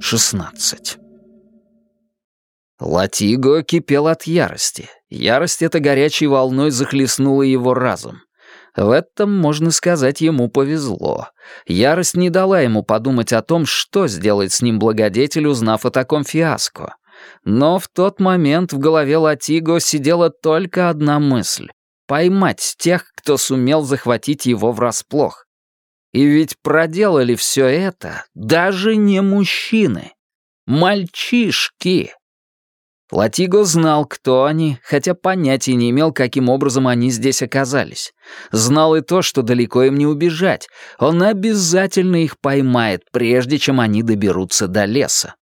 16. Латиго кипел от ярости. Ярость эта горячей волной захлестнула его разум. В этом, можно сказать, ему повезло. Ярость не дала ему подумать о том, что сделает с ним благодетель, узнав о таком фиаско. Но в тот момент в голове Латиго сидела только одна мысль — поймать тех, кто сумел захватить его врасплох. И ведь проделали все это даже не мужчины. Мальчишки. Латиго знал, кто они, хотя понятия не имел, каким образом они здесь оказались. Знал и то, что далеко им не убежать. Он обязательно их поймает, прежде чем они доберутся до леса.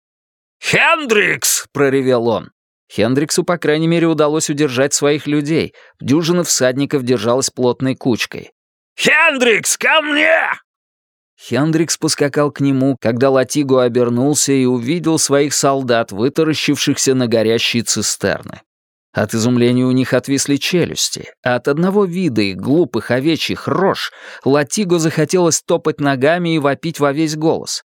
«Хендрикс!» — проревел он. Хендриксу, по крайней мере, удалось удержать своих людей. Дюжина всадников держалась плотной кучкой. «Хендрикс, ко мне!» Хендрикс поскакал к нему, когда Латиго обернулся и увидел своих солдат, вытаращившихся на горящие цистерны. От изумления у них отвисли челюсти, а от одного вида их глупых овечьих рож Латиго захотелось топать ногами и вопить во весь голос.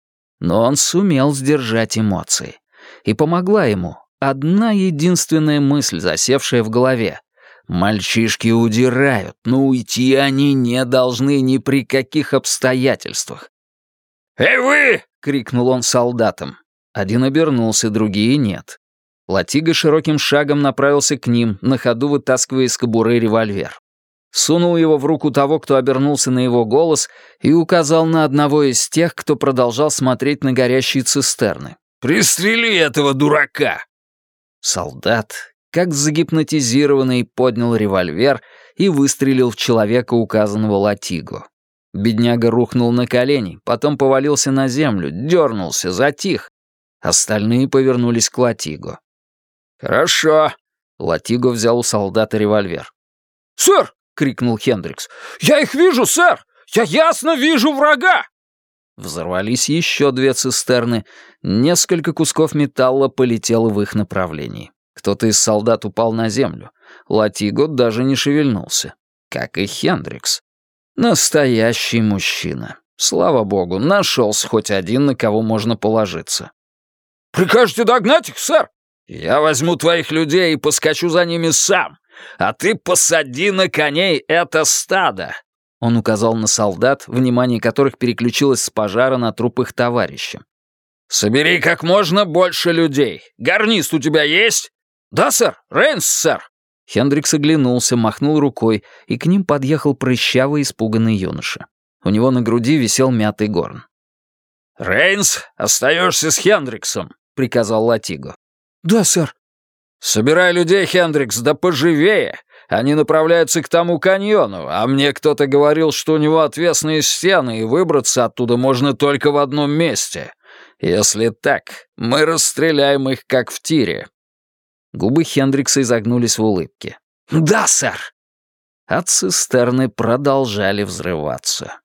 Но он сумел сдержать эмоции. И помогла ему одна единственная мысль, засевшая в голове. Мальчишки удирают, но уйти они не должны ни при каких обстоятельствах. «Эй вы!» — крикнул он солдатам. Один обернулся, другие нет. Латига широким шагом направился к ним, на ходу вытаскивая из кобуры револьвер. Сунул его в руку того, кто обернулся на его голос, и указал на одного из тех, кто продолжал смотреть на горящие цистерны. «Пристрели этого дурака!» Солдат, как загипнотизированный, поднял револьвер и выстрелил в человека, указанного Латиго. Бедняга рухнул на колени, потом повалился на землю, дернулся, затих. Остальные повернулись к Латиго. «Хорошо», — Латиго взял у солдата револьвер. «Сэр!» — крикнул Хендрикс. «Я их вижу, сэр! Я ясно вижу врага!» Взорвались еще две цистерны, несколько кусков металла полетело в их направлении. Кто-то из солдат упал на землю. Латиго даже не шевельнулся. Как и Хендрикс. Настоящий мужчина. Слава богу, нашелся хоть один, на кого можно положиться. «Прикажете догнать их, сэр? Я возьму твоих людей и поскочу за ними сам, а ты посади на коней это стадо!» Он указал на солдат, внимание которых переключилось с пожара на труп их товарища. «Собери как можно больше людей. Гарнист у тебя есть?» «Да, сэр! Рейнс, сэр!» Хендрикс оглянулся, махнул рукой, и к ним подъехал прыщавый испуганный юноша. У него на груди висел мятый горн. «Рейнс, остаешься с Хендриксом», — приказал Латиго. «Да, сэр». «Собирай людей, Хендрикс, да поживее. Они направляются к тому каньону, а мне кто-то говорил, что у него отвесные стены, и выбраться оттуда можно только в одном месте. Если так, мы расстреляем их, как в тире». Губы Хендрикса изогнулись в улыбке. «Да, сэр!» А цистерны продолжали взрываться.